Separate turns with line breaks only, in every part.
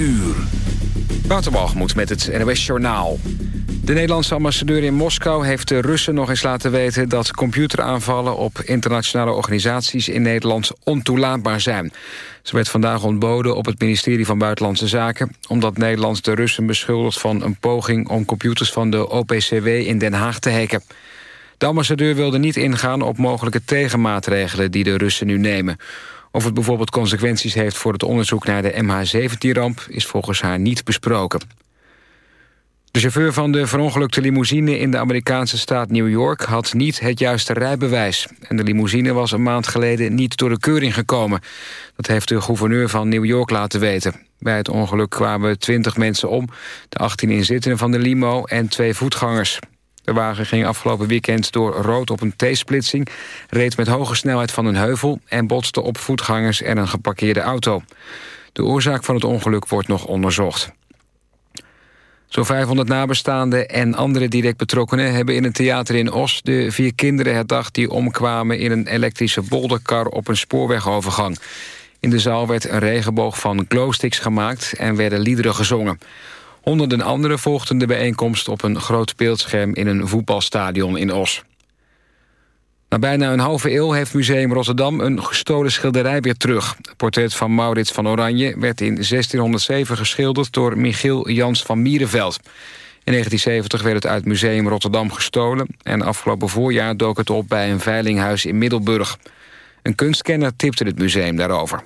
uur.
Waterbalgemoed met het NOS Journaal. De Nederlandse ambassadeur in Moskou heeft de Russen nog eens laten weten... dat computeraanvallen op internationale organisaties in Nederland ontoelaatbaar zijn. Ze werd vandaag ontboden op het ministerie van Buitenlandse Zaken... omdat Nederland de Russen beschuldigt van een poging... om computers van de OPCW in Den Haag te hacken. De ambassadeur wilde niet ingaan op mogelijke tegenmaatregelen... die de Russen nu nemen. Of het bijvoorbeeld consequenties heeft voor het onderzoek naar de MH17-ramp... is volgens haar niet besproken. De chauffeur van de verongelukte limousine in de Amerikaanse staat New York... had niet het juiste rijbewijs. En de limousine was een maand geleden niet door de keuring gekomen. Dat heeft de gouverneur van New York laten weten. Bij het ongeluk kwamen 20 mensen om. De 18 inzittenden van de limo en twee voetgangers. De wagen ging afgelopen weekend door rood op een T-splitsing... reed met hoge snelheid van een heuvel... en botste op voetgangers en een geparkeerde auto. De oorzaak van het ongeluk wordt nog onderzocht. Zo'n 500 nabestaanden en andere direct betrokkenen... hebben in een theater in Os de vier kinderen herdacht... die omkwamen in een elektrische bolderkar op een spoorwegovergang. In de zaal werd een regenboog van glowsticks gemaakt... en werden liederen gezongen. Honderden anderen volgden de bijeenkomst op een groot beeldscherm... in een voetbalstadion in Os. Na bijna een halve eeuw heeft Museum Rotterdam een gestolen schilderij weer terug. Het portret van Maurits van Oranje werd in 1607 geschilderd... door Michiel Jans van Mierenveld. In 1970 werd het uit Museum Rotterdam gestolen... en afgelopen voorjaar dook het op bij een veilinghuis in Middelburg. Een kunstkenner tipte het museum daarover.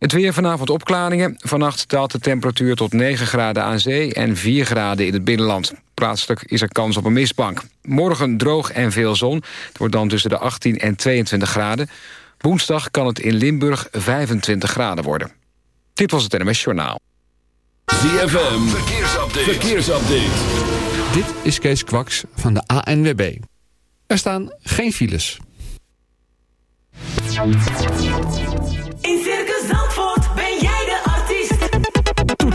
Het weer vanavond opklaringen. Vannacht daalt de temperatuur tot 9 graden aan zee en 4 graden in het binnenland. Plaatselijk is er kans op een mistbank. Morgen droog en veel zon. Het wordt dan tussen de 18 en 22 graden. Woensdag kan het in Limburg 25 graden worden. Dit was het NMS Journaal.
ZFM, verkeersupdate. verkeersupdate.
Dit is Kees Kwaks van de ANWB. Er staan geen files.
In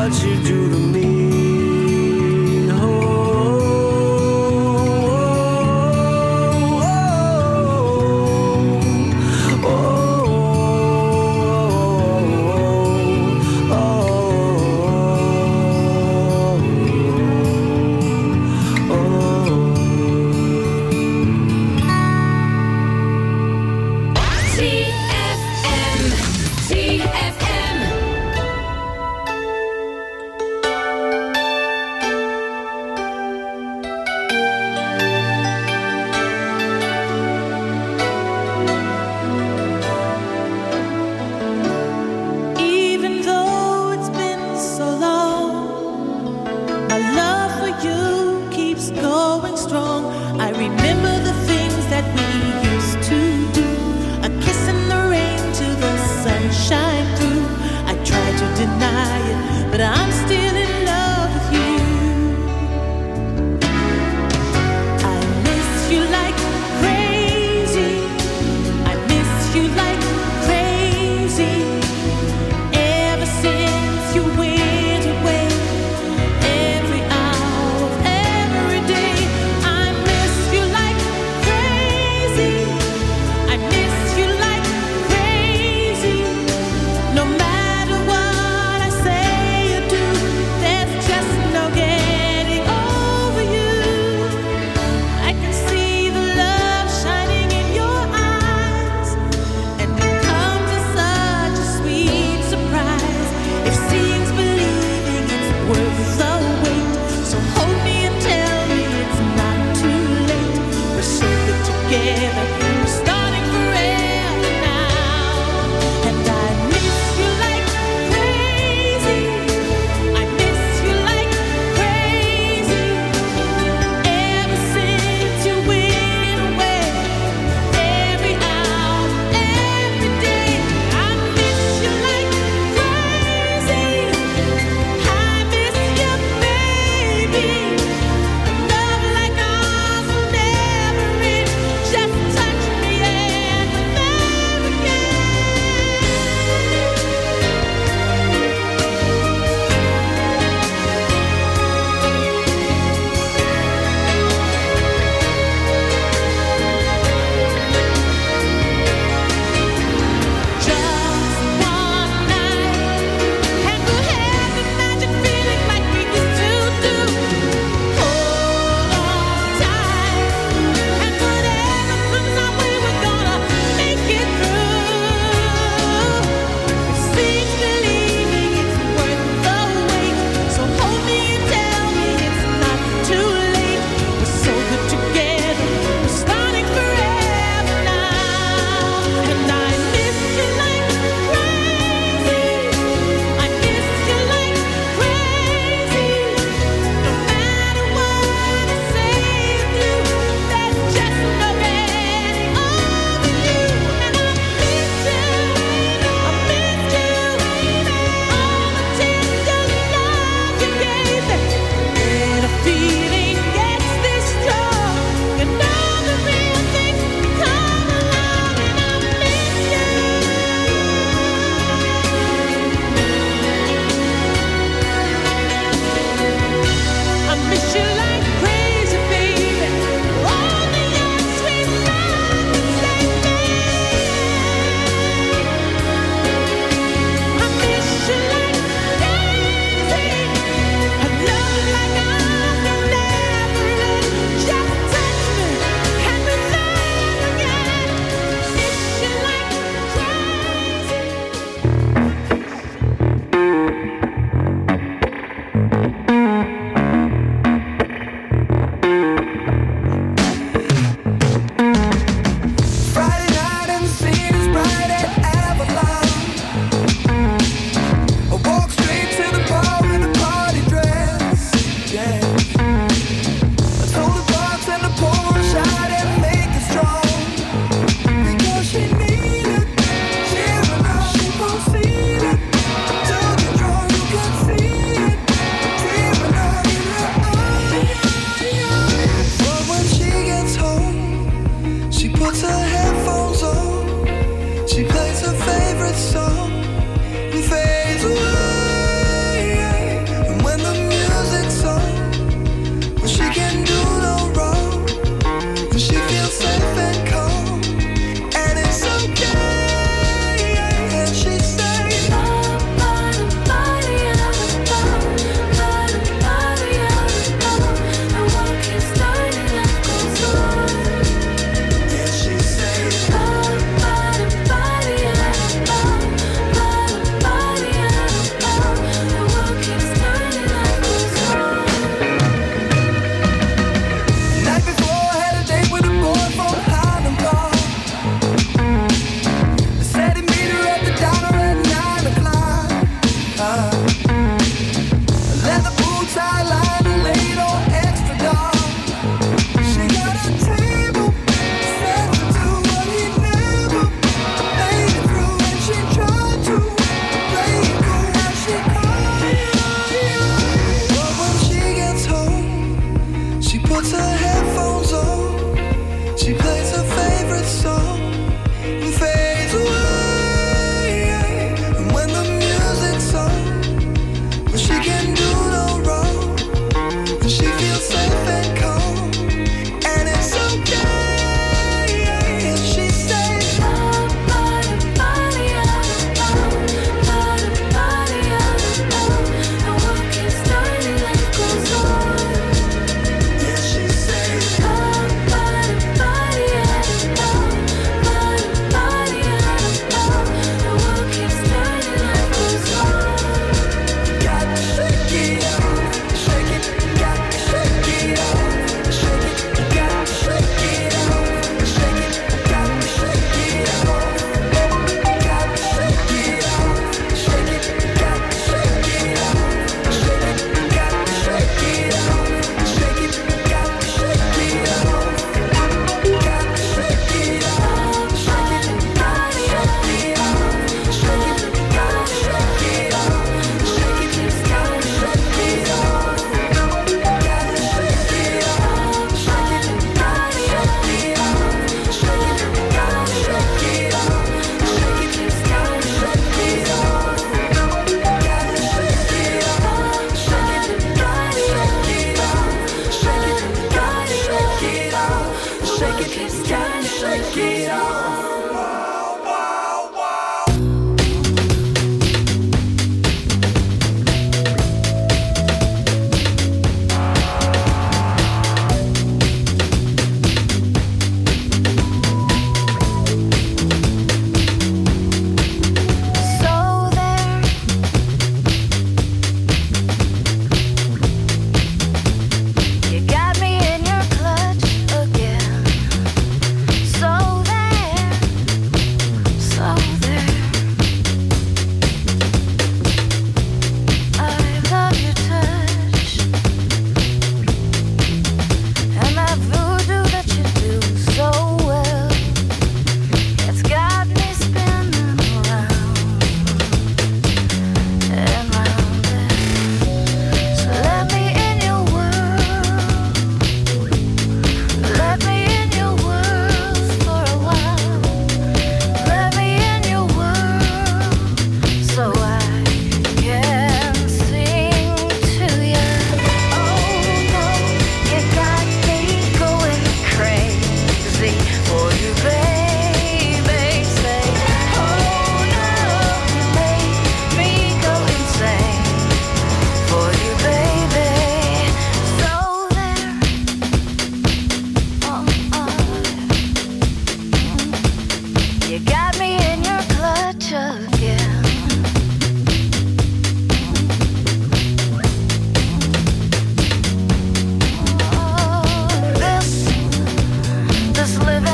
What you do to me.
together.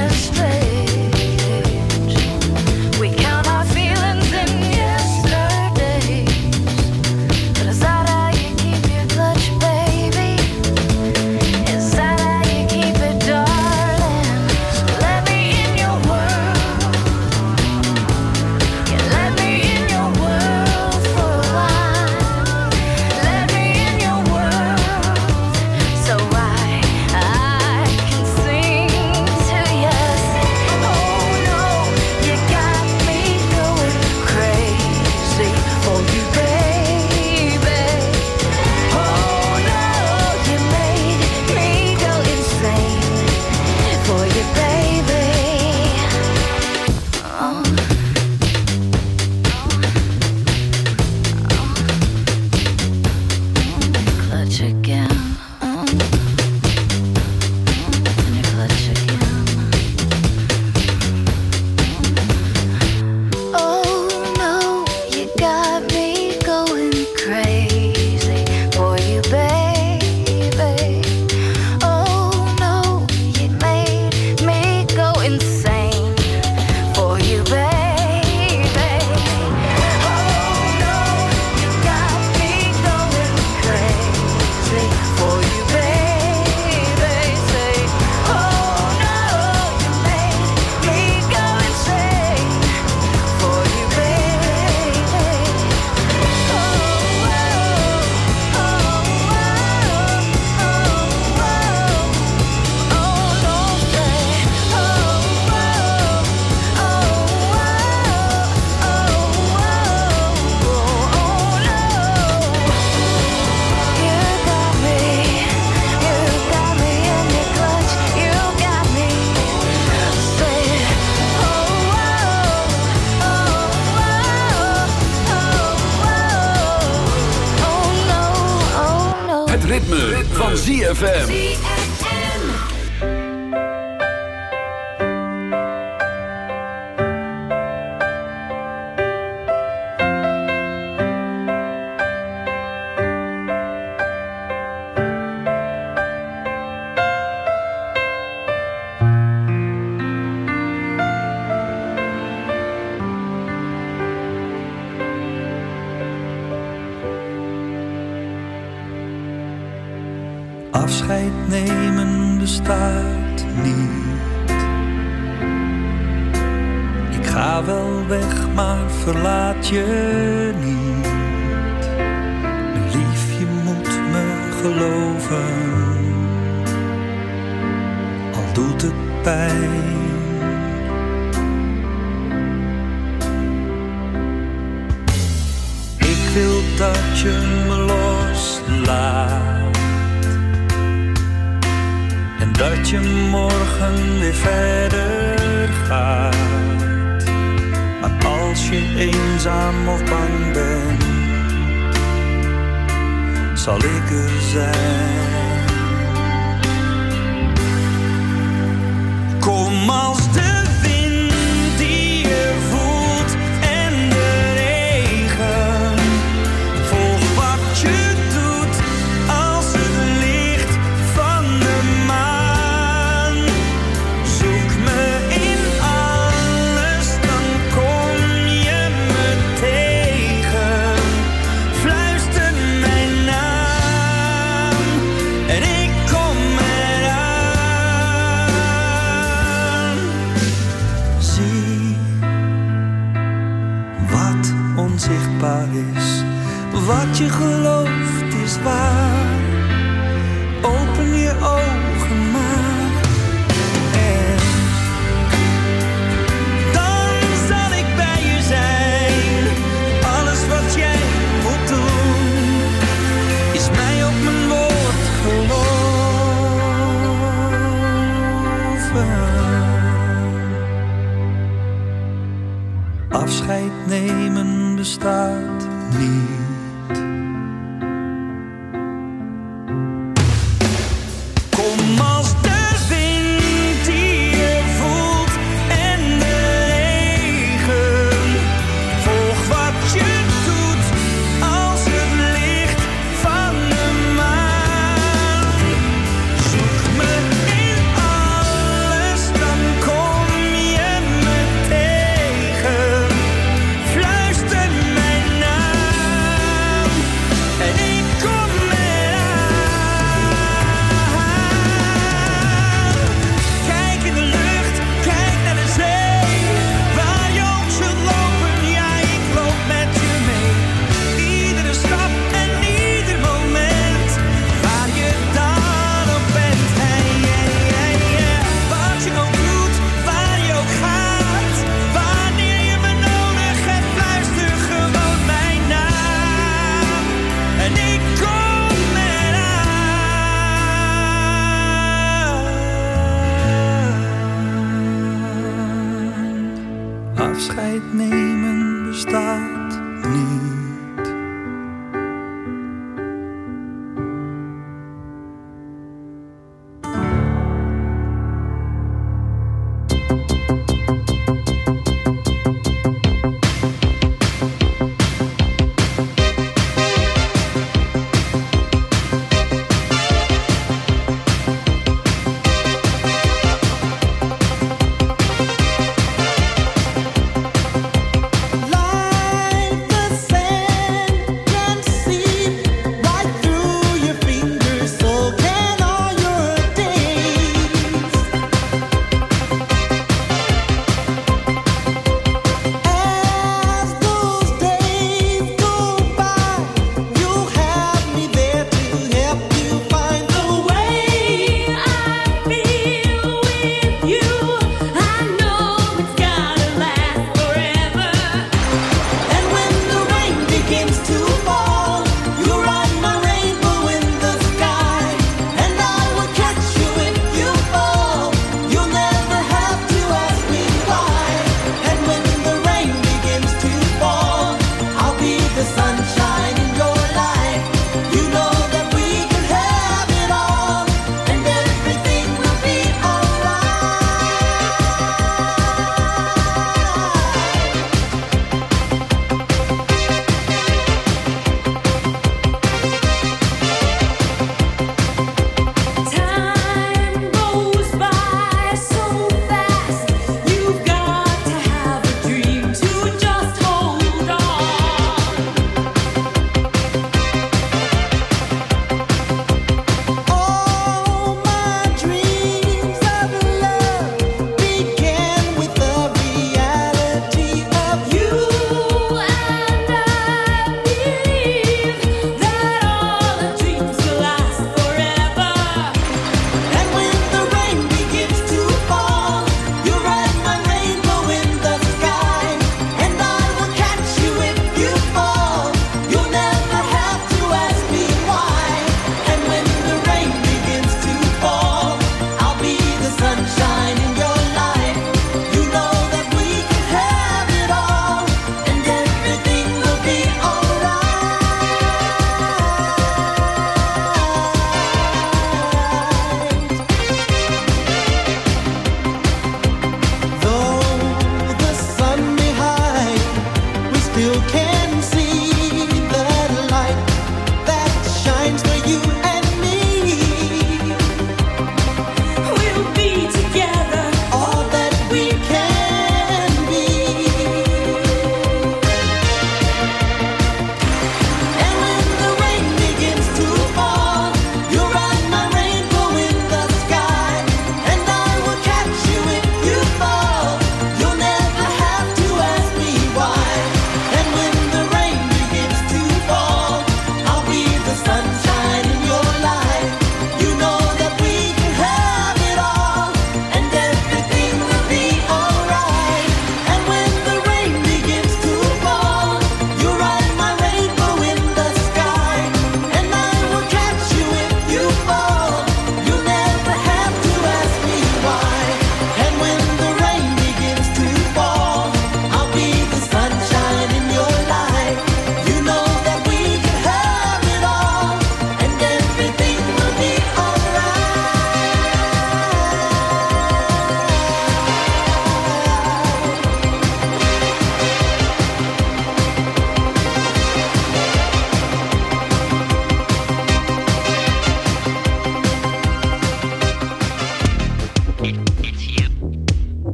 honestly van ZFM.
me.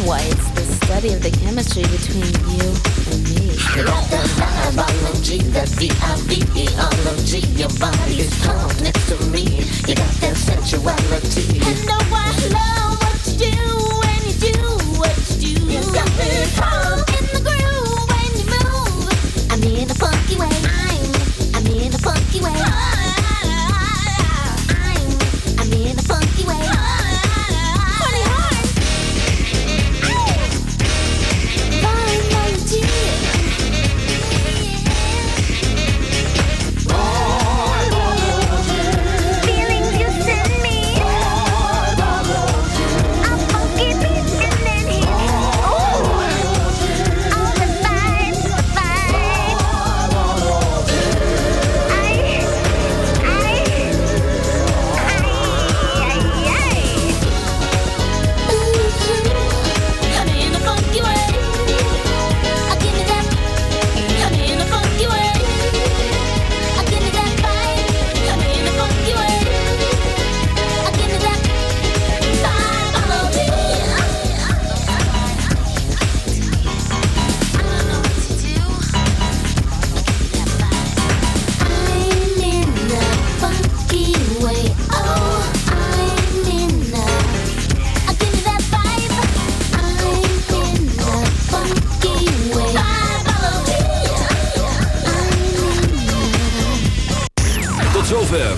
Why, it's the study of the chemistry between you and me.
Got that biology, that V-I-V-E-ology. Your body is calm next to me. You got that sensuality.
And oh, I love what you do when you do what you do.
You got me calm
in the groove when you move.
I'm in a funky way.